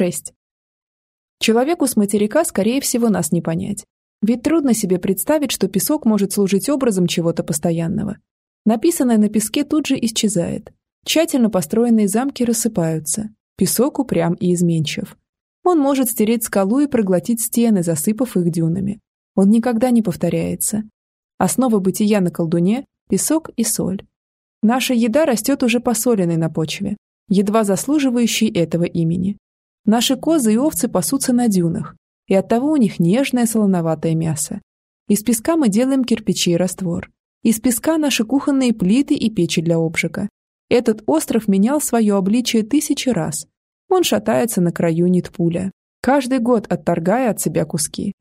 6. Человеку с материка, скорее всего, нас не понять. Ведь трудно себе представить, что песок может служить образом чего-то постоянного. Написанное на песке тут же исчезает. Тщательно построенные замки рассыпаются. Песок упрям и изменчив. Он может стереть скалу и проглотить стены, засыпав их дюнами. Он никогда не повторяется. Основа бытия на колдуне – песок и соль. Наша еда растет уже посоленной на почве, едва заслуживающей этого имени. Наши козы и овцы пасутся на дюнах, и оттого у них нежное солоноватое мясо. Из песка мы делаем кирпичи и раствор. Из песка наши кухонные плиты и печи для обжига. Этот остров менял свое обличие тысячи раз. Он шатается на краю нитпуля, каждый год отторгая от себя куски.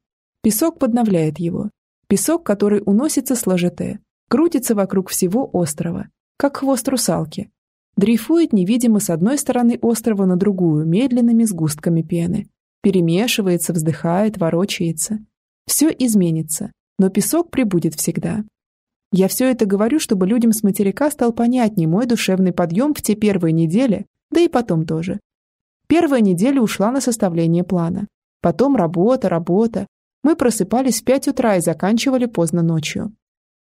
Песок подновляет его. Песок, который уносится с ложете, крутится вокруг всего острова, как хвост русалки, дрейфует невидимо с одной стороны острова на другую медленными сгустками пены, перемешивается, вздыхает, ворочается. Все изменится, но песок прибудет всегда. Я все это говорю, чтобы людям с материка стал понятней мой душевный подъем в те первые недели, да и потом тоже. Первая неделя ушла на составление плана. Потом работа, работа. Мы просыпались в пять утра и заканчивали поздно ночью.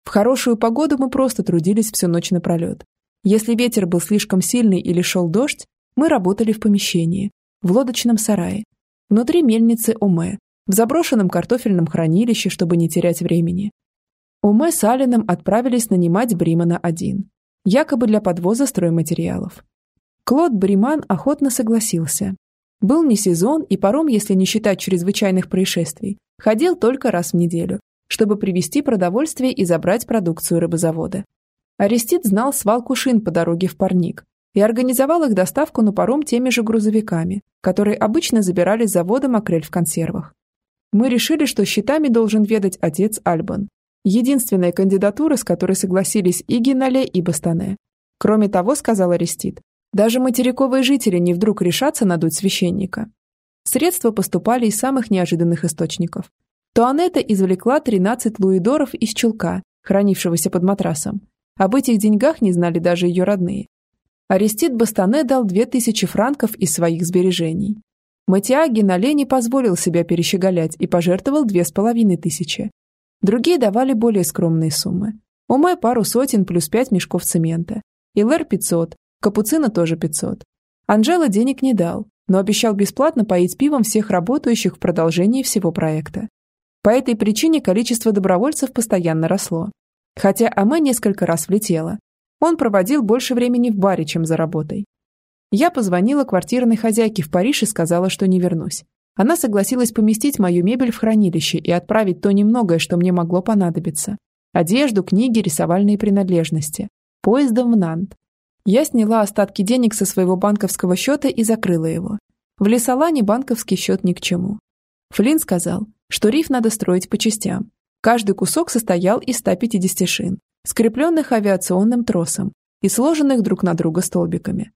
В хорошую погоду мы просто трудились всю ночь напролет. Если ветер был слишком сильный или шел дождь, мы работали в помещении, в лодочном сарае, внутри мельницы Оме, в заброшенном картофельном хранилище, чтобы не терять времени. Оме с Алином отправились нанимать Бримана один, якобы для подвоза стройматериалов. Клод Бриман охотно согласился. Был не сезон, и паром, если не считать чрезвычайных происшествий, ходил только раз в неделю, чтобы привезти продовольствие и забрать продукцию рыбозавода. Арестит знал свалку шин по дороге в Парник и организовал их доставку на паром теми же грузовиками, которые обычно забирали с завода макрель в консервах. Мы решили, что счетами должен ведать отец Альбан. Единственная кандидатура, с которой согласились и Генале, и Бастане. Кроме того, сказал Арестит, даже материковые жители не вдруг решатся надуть священника. Средства поступали из самых неожиданных источников. Туанетта извлекла 13 луидоров из чулка, хранившегося под матрасом, об этих деньгах не знали даже ее родные. Арестит Бастане дал две тысячи франков из своих сбережений. Матиаги на не позволил себя перещеголять и пожертвовал две с половиной тысячи. Другие давали более скромные суммы. Умай пару сотен плюс пять мешков цемента. Илэр пятьсот, Капуцина тоже пятьсот. Анжела денег не дал, но обещал бесплатно поить пивом всех работающих в продолжении всего проекта. По этой причине количество добровольцев постоянно росло. Хотя Аме несколько раз влетела. Он проводил больше времени в баре, чем за работой. Я позвонила квартирной хозяйке в Париж и сказала, что не вернусь. Она согласилась поместить мою мебель в хранилище и отправить то немногое, что мне могло понадобиться. Одежду, книги, рисовальные принадлежности. Поездом в Нант. Я сняла остатки денег со своего банковского счета и закрыла его. В Лесолане банковский счет ни к чему. Флинн сказал, что риф надо строить по частям, Каждый кусок состоял из 150 шин, скрепленных авиационным тросом и сложенных друг на друга столбиками.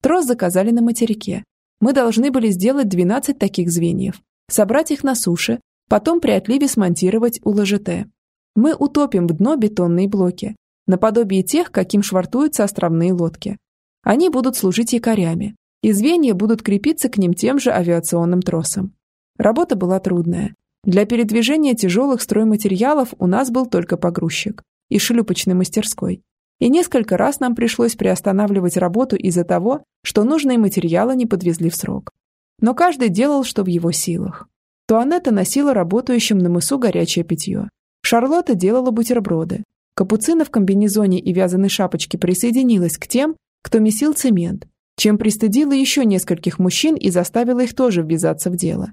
Трос заказали на материке. Мы должны были сделать 12 таких звеньев, собрать их на суше, потом при отливе смонтировать у ЛЖТ. Мы утопим в дно бетонные блоки, наподобие тех, каким швартуются островные лодки. Они будут служить якорями, и звенья будут крепиться к ним тем же авиационным тросом. Работа была трудная, для передвижения тяжелых стройматериалов у нас был только погрузчик и шлюпочной мастерской. И несколько раз нам пришлось приостанавливать работу из-за того, что нужные материалы не подвезли в срок. Но каждый делал, что в его силах. Туанетта носила работающим на мысу горячее питье. Шарлотта делала бутерброды. Капуцина в комбинезоне и вязаной шапочке присоединилась к тем, кто месил цемент, чем пристыдила еще нескольких мужчин и заставила их тоже ввязаться в дело.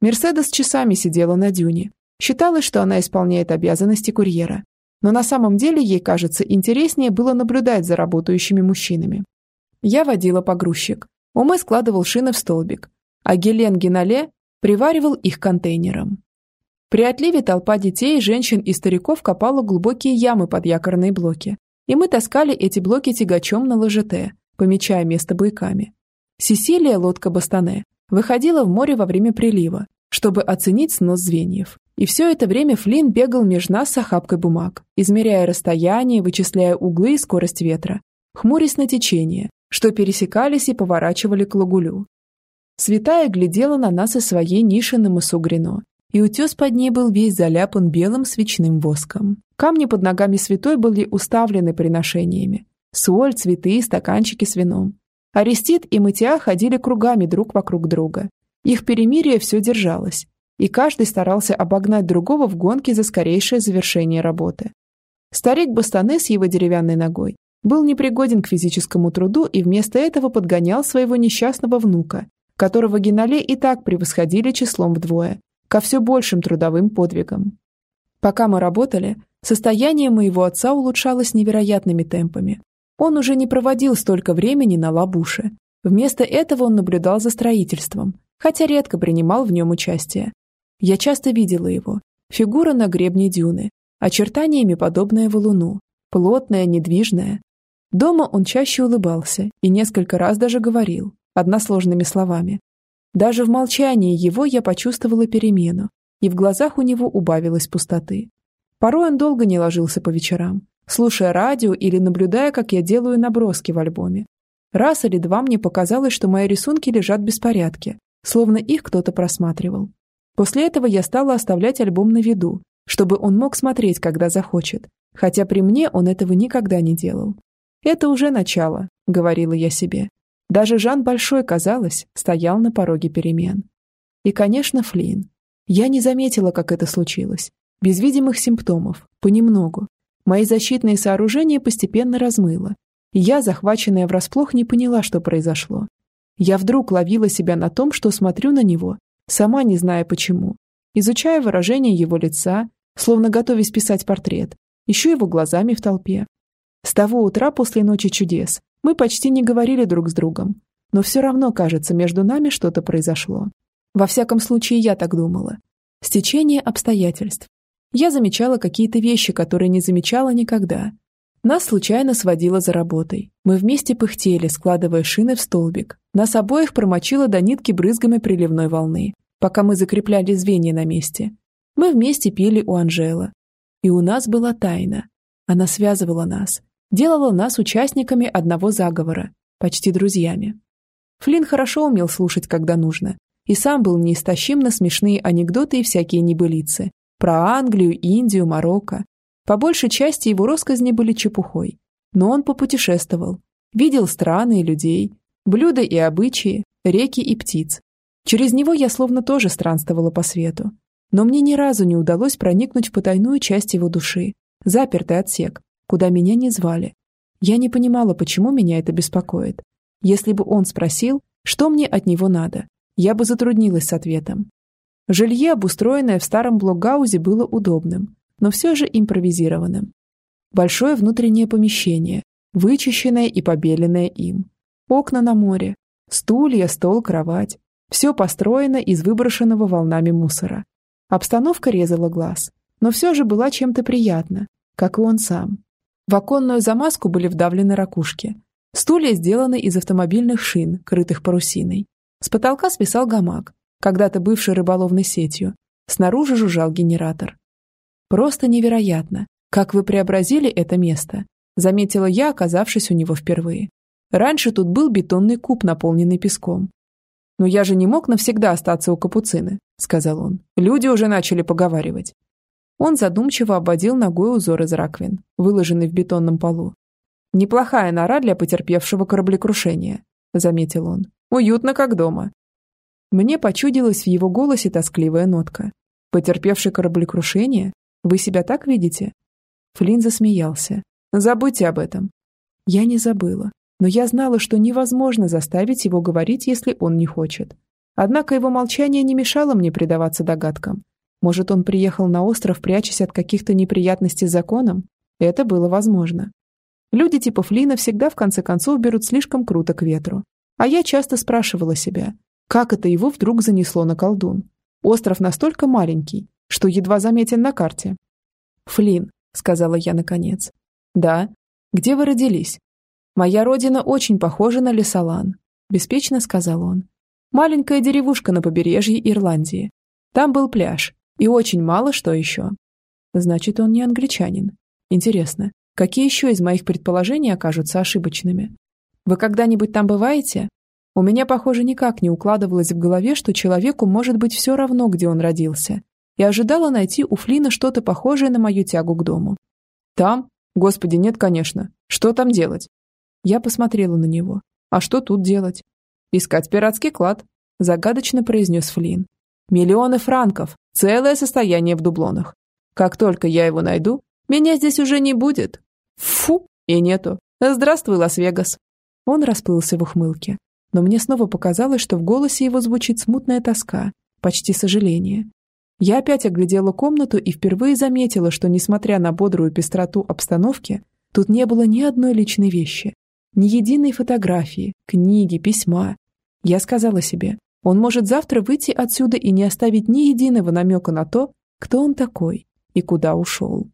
Мерседес часами сидела на дюне. Считалось, что она исполняет обязанности курьера. Но на самом деле ей, кажется, интереснее было наблюдать за работающими мужчинами. Я водила погрузчик. Умы складывал шины в столбик, а Гелен Генале приваривал их контейнером. При отливе толпа детей, женщин и стариков копала глубокие ямы под якорные блоки, и мы таскали эти блоки тягачом на ложете, помечая место буйками. Сесилия, лодка Бастане, выходила в море во время прилива, чтобы оценить снос звеньев. И все это время Флинн бегал между нас с охапкой бумаг, измеряя расстояние, вычисляя углы и скорость ветра, хмурясь на течение, что пересекались и поворачивали к лагулю. Святая глядела на нас из своей ниши на мысу и утес под ней был весь заляпан белым свечным воском. Камни под ногами святой были уставлены приношениями. Соль, цветы, стаканчики с вином. Арестит и Мытья ходили кругами друг вокруг друга. Их перемирие все держалось, и каждый старался обогнать другого в гонке за скорейшее завершение работы. Старик Бастаны с его деревянной ногой был непригоден к физическому труду и вместо этого подгонял своего несчастного внука, которого Генале и так превосходили числом вдвое, ко все большим трудовым подвигам. Пока мы работали, состояние моего отца улучшалось невероятными темпами. Он уже не проводил столько времени на лабуше. Вместо этого он наблюдал за строительством, хотя редко принимал в нем участие. Я часто видела его. Фигура на гребне дюны, очертаниями подобная валуну, плотная, недвижная. Дома он чаще улыбался и несколько раз даже говорил, односложными словами. Даже в молчании его я почувствовала перемену, и в глазах у него убавилось пустоты. Порой он долго не ложился по вечерам, слушая радио или наблюдая, как я делаю наброски в альбоме. Раз или два мне показалось, что мои рисунки лежат в беспорядке, словно их кто-то просматривал. После этого я стала оставлять альбом на виду, чтобы он мог смотреть, когда захочет, хотя при мне он этого никогда не делал. «Это уже начало», — говорила я себе. Даже Жан Большой, казалось, стоял на пороге перемен. И, конечно, Флин. Я не заметила, как это случилось. Без видимых симптомов, понемногу, Мои защитные сооружения постепенно размыло. Я, захваченная врасплох, не поняла, что произошло. Я вдруг ловила себя на том, что смотрю на него, сама не зная почему, изучая выражение его лица, словно готовясь писать портрет, ищу его глазами в толпе. С того утра после ночи чудес мы почти не говорили друг с другом, но все равно, кажется, между нами что-то произошло. Во всяком случае, я так думала. Стечение обстоятельств, я замечала какие-то вещи, которые не замечала никогда. Нас случайно сводило за работой. Мы вместе пыхтели, складывая шины в столбик. Нас обоих промочило до нитки брызгами приливной волны, пока мы закрепляли звенья на месте. Мы вместе пили у Анжела. И у нас была тайна. Она связывала нас, делала нас участниками одного заговора, почти друзьями. Флинн хорошо умел слушать, когда нужно, и сам был неистощим на смешные анекдоты и всякие небылицы, про Англию, Индию, Марокко. По большей части его россказни были чепухой. Но он попутешествовал, видел страны и людей, блюда и обычаи, реки и птиц. Через него я словно тоже странствовала по свету. Но мне ни разу не удалось проникнуть в потайную часть его души, запертый отсек, куда меня не звали. Я не понимала, почему меня это беспокоит. Если бы он спросил, что мне от него надо, я бы затруднилась с ответом. Жилье, обустроенное в старом блокгаузе, было удобным, но все же импровизированным. Большое внутреннее помещение, вычищенное и побеленное им. Окна на море, стулья, стол, кровать. Все построено из выброшенного волнами мусора. Обстановка резала глаз, но все же была чем-то приятна, как и он сам. В оконную замазку были вдавлены ракушки. Стулья сделаны из автомобильных шин, крытых парусиной. С потолка свисал гамак, когда-то бывшей рыболовной сетью. Снаружи жужжал генератор. «Просто невероятно, как вы преобразили это место», заметила я, оказавшись у него впервые. Раньше тут был бетонный куб, наполненный песком. «Но я же не мог навсегда остаться у капуцины», — сказал он. «Люди уже начали поговаривать». Он задумчиво обводил ногой узор из раковин, выложенный в бетонном полу. «Неплохая нора для потерпевшего кораблекрушения», — заметил он. «Уютно, как дома. Мне почудилась в его голосе тоскливая нотка. «Потерпевший кораблекрушение? Вы себя так видите?» Флинн засмеялся. «Забудьте об этом». Я не забыла, но я знала, что невозможно заставить его говорить, если он не хочет. Однако его молчание не мешало мне предаваться догадкам. Может, он приехал на остров, прячась от каких-то неприятностей с законом? Это было возможно. Люди типа Флина всегда в конце концов берут слишком круто к ветру. А я часто спрашивала себя, как это его вдруг занесло на колдун? Остров настолько маленький, что едва заметен на карте. «Флин», — сказала я наконец. «Да. Где вы родились?» «Моя родина очень похожа на Лесолан», — беспечно сказал он. «Маленькая деревушка на побережье Ирландии. Там был пляж. И очень мало что еще». «Значит, он не англичанин. Интересно, какие еще из моих предположений окажутся ошибочными?» «Вы когда-нибудь там бываете?» У меня, похоже, никак не укладывалось в голове, что человеку может быть все равно, где он родился. И ожидала найти у Флина что-то похожее на мою тягу к дому. Там? Господи, нет, конечно. Что там делать? Я посмотрела на него. А что тут делать? Искать пиратский клад, загадочно произнес Флин. Миллионы франков, целое состояние в дублонах. Как только я его найду, меня здесь уже не будет. Фу, и нету. Здравствуй, Лас-Вегас. Он расплылся в ухмылке. Но мне снова показалось, что в голосе его звучит смутная тоска, почти сожаление. Я опять оглядела комнату и впервые заметила, что, несмотря на бодрую пестроту обстановки, тут не было ни одной личной вещи, ни единой фотографии, книги, письма. Я сказала себе, он может завтра выйти отсюда и не оставить ни единого намека на то, кто он такой и куда ушел.